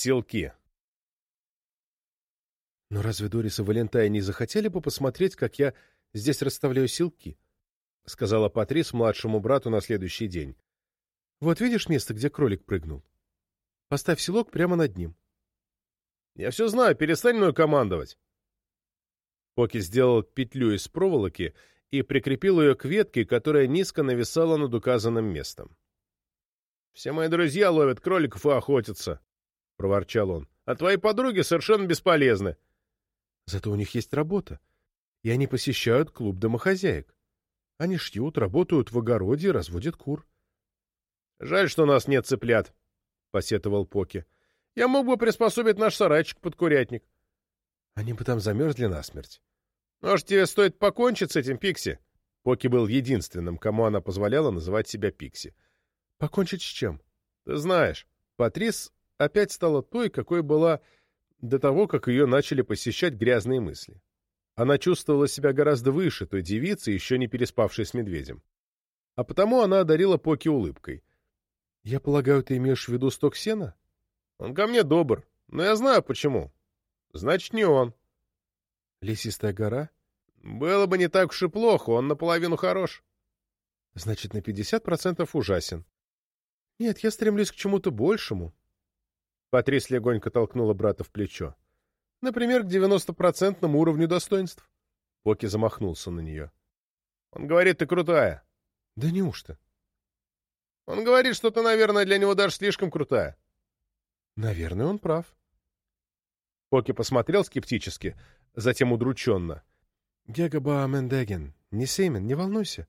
Силки. Но разве Дорис и Валентайн не захотели бы посмотреть, как я здесь расставляю силки? — сказала Патрис младшему брату на следующий день. — Вот видишь место, где кролик прыгнул? Поставь селок прямо над ним. — Я все знаю, перестань мной командовать. Поки сделал петлю из проволоки и прикрепил ее к ветке, которая низко нависала над указанным местом. «Все мои друзья ловят кроликов и охотятся», — проворчал он. «А твои подруги совершенно бесполезны». «Зато у них есть работа, и они посещают клуб домохозяек. Они шьют, работают в огороде и разводят кур». «Жаль, что у нас нет цыплят», — посетовал Поки. «Я мог бы приспособить наш сарайчик под курятник». «Они бы там замерзли насмерть». «Может, тебе стоит покончить с этим, Пикси?» Поки был единственным, кому она позволяла называть себя Пикси. Покончить с чем? Ты знаешь, Патрис опять стала той, какой была до того, как ее начали посещать грязные мысли. Она чувствовала себя гораздо выше той девицы, еще не переспавшей с медведем. А потому она одарила Поки улыбкой. — Я полагаю, ты имеешь в виду сток сена? — Он ко мне добр, но я знаю почему. Значит, не он. — Лесистая гора? — Было бы не так уж и плохо, он наполовину хорош. — Значит, на пятьдесят процентов ужасен. Нет, я стремлюсь к чему-то большему. Патрис легонько толкнула брата в плечо. Например, к девяностопроцентному уровню достоинств. Поки замахнулся на нее. Он говорит, ты крутая. Да неужто? Он говорит, что ты, наверное, для него даже слишком крутая. Наверное, он прав. Поки посмотрел скептически, затем удрученно. Гегаба Мендеген, не Сеймен, не волнуйся.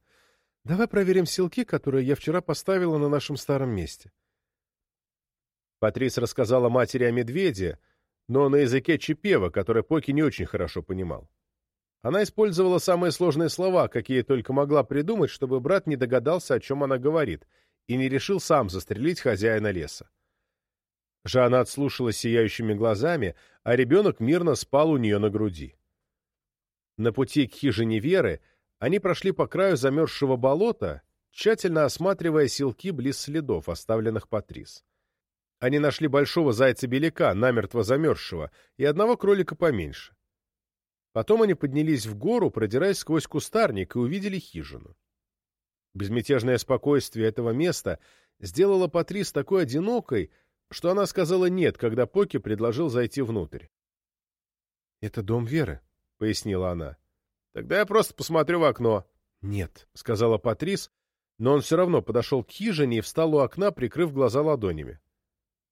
Давай проверим силки, которые я вчера поставила на нашем старом месте. Патрис рассказала матери о медведе, но на языке чипева, который Поки не очень хорошо понимал. Она использовала самые сложные слова, какие только могла придумать, чтобы брат не догадался, о чем она говорит, и не решил сам застрелить хозяина леса. Жанна отслушала сияющими глазами, а ребенок мирно спал у нее на груди. На пути к хижине Веры они прошли по краю замерзшего болота, тщательно осматривая селки близ следов, оставленных Патрис. Они нашли большого зайца-беляка, намертво замерзшего, и одного кролика поменьше. Потом они поднялись в гору, продираясь сквозь кустарник, и увидели хижину. Безмятежное спокойствие этого места сделало Патрис такой одинокой, что она сказала «нет», когда Поки предложил зайти внутрь. «Это дом Веры», — пояснила она. Тогда я просто посмотрю в окно. — Нет, — сказала Патрис, но он все равно подошел к хижине и встал у окна, прикрыв глаза ладонями. —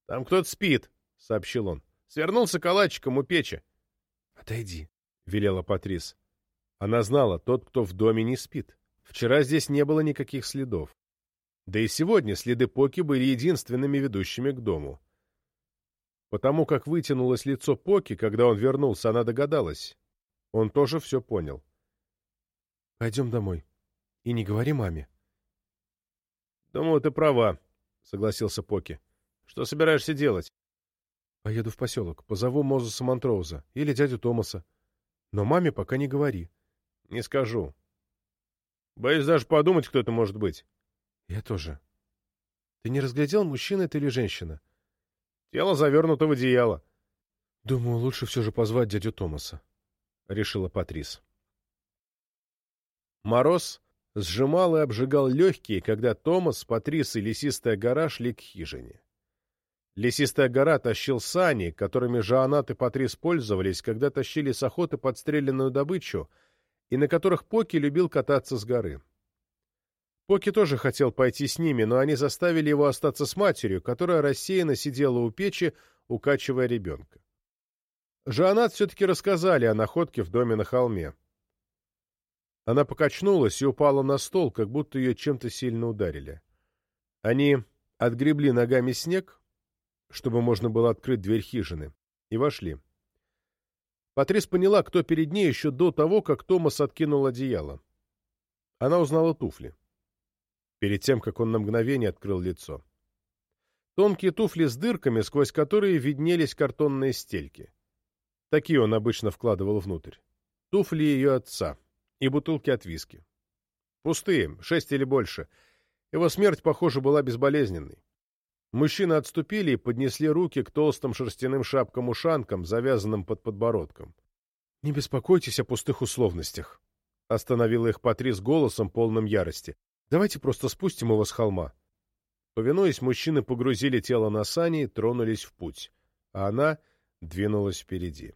Там кто-то спит, — сообщил он. — Свернулся калачиком у печи. — Отойди, — велела Патрис. Она знала, тот, кто в доме, не спит. Вчера здесь не было никаких следов. Да и сегодня следы Поки были единственными ведущими к дому. Потому как вытянулось лицо Поки, когда он вернулся, она догадалась. Он тоже все понял. Пойдем домой. И не говори маме. Думаю, ты права, согласился Поки. Что собираешься делать? Поеду в поселок, позову Мозеса Монтроуза или дядю Томаса. Но маме пока не говори. Не скажу. Боюсь даже подумать, кто это может быть. Я тоже. Ты не разглядел, мужчина это или женщина? Тело завернуто в одеяло. Думаю, лучше все же позвать дядю Томаса, — решила Патрис. Мороз сжимал и обжигал легкие, когда Томас, Патрис и Лесистая гора шли к хижине. Лесистая гора тащил сани, которыми Жоанат и Патрис пользовались, когда тащили с охоты подстреленную добычу, и на которых Поки любил кататься с горы. Поки тоже хотел пойти с ними, но они заставили его остаться с матерью, которая рассеянно сидела у печи, укачивая ребенка. Жоанат все-таки рассказали о находке в доме на холме. Она покачнулась и упала на стол, как будто ее чем-то сильно ударили. Они отгребли ногами снег, чтобы можно было открыть дверь хижины, и вошли. Патрис поняла, кто перед ней еще до того, как Томас откинул одеяло. Она узнала туфли. Перед тем, как он на мгновение открыл лицо. Тонкие туфли с дырками, сквозь которые виднелись картонные стельки. Такие он обычно вкладывал внутрь. Туфли ее отца и бутылки от виски. Пустые, шесть или больше. Его смерть, похоже, была безболезненной. Мужчины отступили и поднесли руки к толстым шерстяным шапкам-ушанкам, завязанным под подбородком. — Не беспокойтесь о пустых условностях, — остановила их Патрис голосом, полным ярости. — Давайте просто спустим его с холма. Повинуясь, мужчины погрузили тело на сани и тронулись в путь, а она двинулась впереди.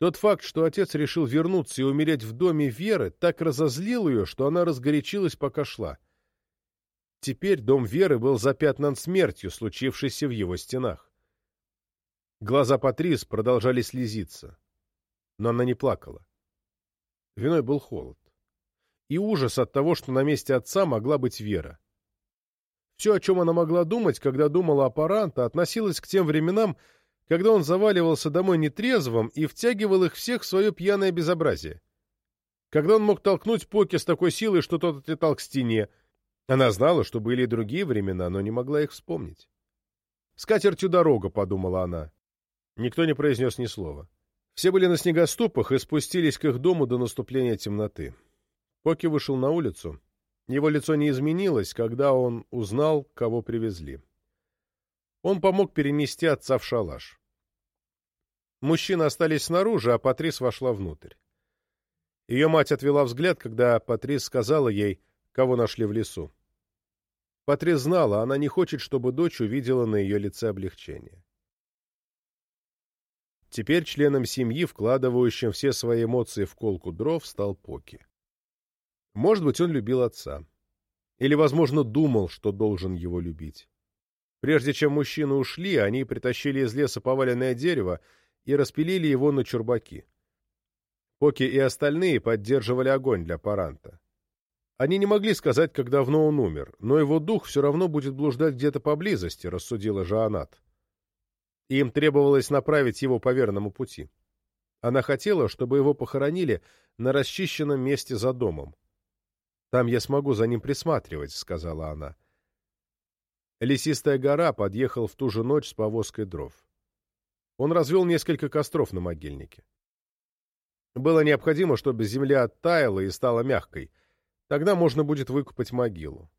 Тот факт, что отец решил вернуться и умереть в доме Веры, так разозлил ее, что она разгорячилась, пока шла. Теперь дом Веры был запятнан смертью, случившейся в его стенах. Глаза Патрис продолжали слезиться, но она не плакала. Виной был холод. И ужас от того, что на месте отца могла быть Вера. Все, о чем она могла думать, когда думала о Паранта, относилось к тем временам, когда он заваливался домой нетрезвым и втягивал их всех в свое пьяное безобразие. Когда он мог толкнуть Поки с такой силой, что тот отлетал к стене. Она знала, что были и другие времена, но не могла их вспомнить. «С катертью дорога», — подумала она. Никто не произнес ни слова. Все были на снегоступах и спустились к их дому до наступления темноты. Поки вышел на улицу. Его лицо не изменилось, когда он узнал, кого привезли. Он помог перенести отца в шалаш. Мужчины остались снаружи, а Патрис вошла внутрь. Ее мать отвела взгляд, когда Патрис сказала ей, кого нашли в лесу. Патрис знала, она не хочет, чтобы дочь увидела на ее лице облегчение. Теперь членом семьи, вкладывающим все свои эмоции в колку дров, стал Поки. Может быть, он любил отца. Или, возможно, думал, что должен его любить. Прежде чем мужчины ушли, они притащили из леса поваленное дерево и распилили его на чурбаки. Поки и остальные поддерживали огонь для Паранта. Они не могли сказать, как давно он умер, но его дух все равно будет блуждать где-то поблизости, рассудила Жаанат. Им требовалось направить его по верному пути. Она хотела, чтобы его похоронили на расчищенном месте за домом. «Там я смогу за ним присматривать», — сказала она. Лесистая гора подъехал в ту же ночь с повозкой дров. Он развел несколько костров на могильнике. Было необходимо, чтобы земля оттаяла и стала мягкой. Тогда можно будет выкопать могилу.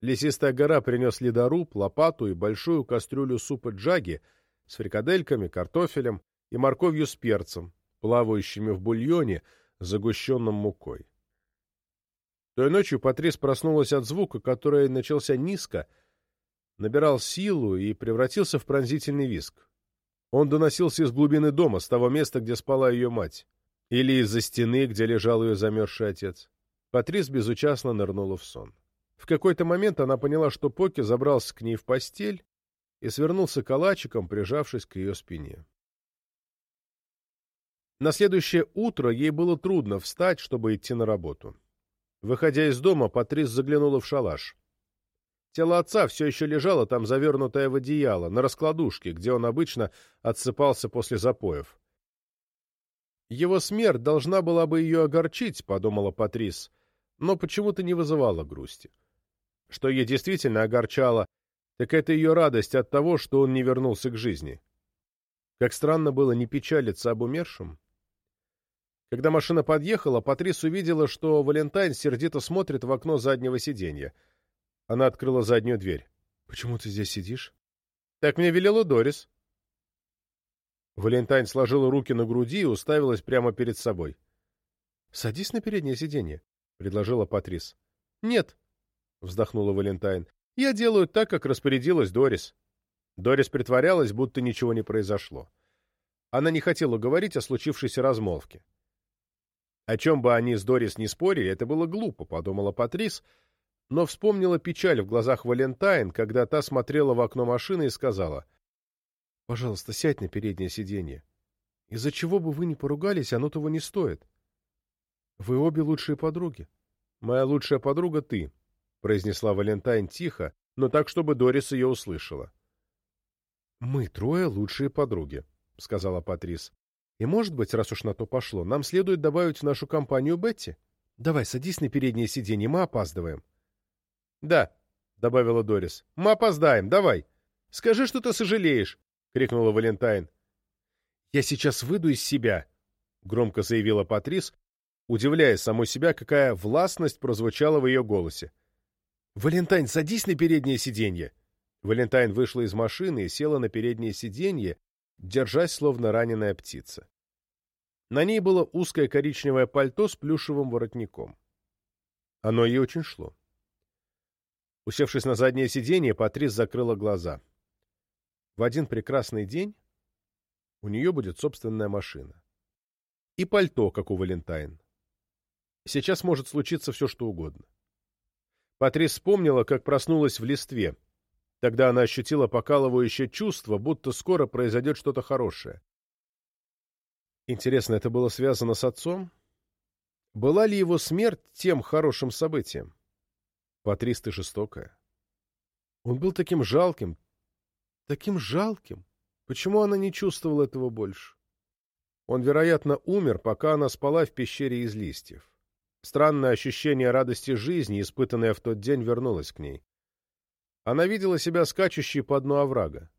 Лесистая гора принес ледоруб, лопату и большую кастрюлю супа джаги с фрикадельками, картофелем и морковью с перцем, плавающими в бульоне, загущенном мукой. Той ночью Патрис проснулась от звука, который начался низко, набирал силу и превратился в пронзительный виск. Он доносился из глубины дома, с того места, где спала ее мать, или из-за стены, где лежал ее замерзший отец. Патрис безучастно нырнула в сон. В какой-то момент она поняла, что Поки забрался к ней в постель и свернулся калачиком, прижавшись к ее спине. На следующее утро ей было трудно встать, чтобы идти на работу. Выходя из дома, Патрис заглянула в шалаш. Тело отца все еще лежало там, завернутое в одеяло, на раскладушке, где он обычно отсыпался после запоев. «Его смерть должна была бы ее огорчить», — подумала Патрис, но почему-то не вызывала грусти. Что ее действительно огорчало, так это ее радость от того, что он не вернулся к жизни. Как странно было не печалиться об умершем. Когда машина подъехала, Патрис увидела, что Валентайн сердито смотрит в окно заднего сиденья. Она открыла заднюю дверь. «Почему ты здесь сидишь?» «Так мне велела Дорис». Валентайн сложила руки на груди и уставилась прямо перед собой. «Садись на переднее сиденье», — предложила Патрис. «Нет», — вздохнула Валентайн. «Я делаю так, как распорядилась Дорис». Дорис притворялась, будто ничего не произошло. Она не хотела говорить о случившейся размолвке. О чем бы они с Дорис не спорили, это было глупо, подумала Патрис, но вспомнила печаль в глазах Валентайн, когда та смотрела в окно машины и сказала, «Пожалуйста, сядь на переднее сиденье. Из-за чего бы вы ни поругались, оно того не стоит. Вы обе лучшие подруги». «Моя лучшая подруга — ты», — произнесла Валентайн тихо, но так, чтобы Дорис ее услышала. «Мы трое лучшие подруги», — сказала Патрис. И, может быть, раз уж на то пошло, нам следует добавить в нашу компанию Бетти. Давай, садись на переднее сиденье, мы опаздываем. — Да, — добавила Дорис, — мы опоздаем, давай. Скажи, что ты сожалеешь, — крикнула Валентайн. — Я сейчас выйду из себя, — громко заявила Патрис, удивляясь самой себя, какая властность прозвучала в ее голосе. — Валентайн, садись на переднее сиденье. Валентайн вышла из машины и села на переднее сиденье, держась, словно раненая птица. На ней было узкое коричневое пальто с плюшевым воротником. Оно ей очень шло. Усевшись на заднее сиденье, Патрис закрыла глаза. В один прекрасный день у нее будет собственная машина. И пальто, как у Валентайн. Сейчас может случиться все, что угодно. Патрис вспомнила, как проснулась в листве. Тогда она ощутила покалывающее чувство, будто скоро произойдет что-то хорошее. Интересно, это было связано с отцом? Была ли его смерть тем хорошим событием? Патрис, ты жестокая. Он был таким жалким, таким жалким. Почему она не чувствовала этого больше? Он, вероятно, умер, пока она спала в пещере из листьев. Странное ощущение радости жизни, испытанное в тот день, вернулось к ней. Она видела себя скачущей по дну оврага.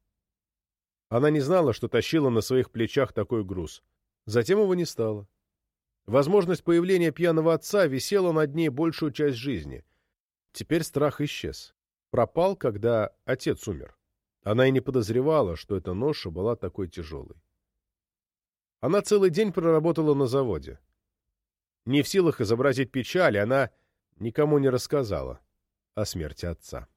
Она не знала, что тащила на своих плечах такой груз. Затем его не стало. Возможность появления пьяного отца висела над ней большую часть жизни. Теперь страх исчез. Пропал, когда отец умер. Она и не подозревала, что эта ноша была такой тяжелой. Она целый день проработала на заводе. Не в силах изобразить печаль, она никому не рассказала о смерти отца.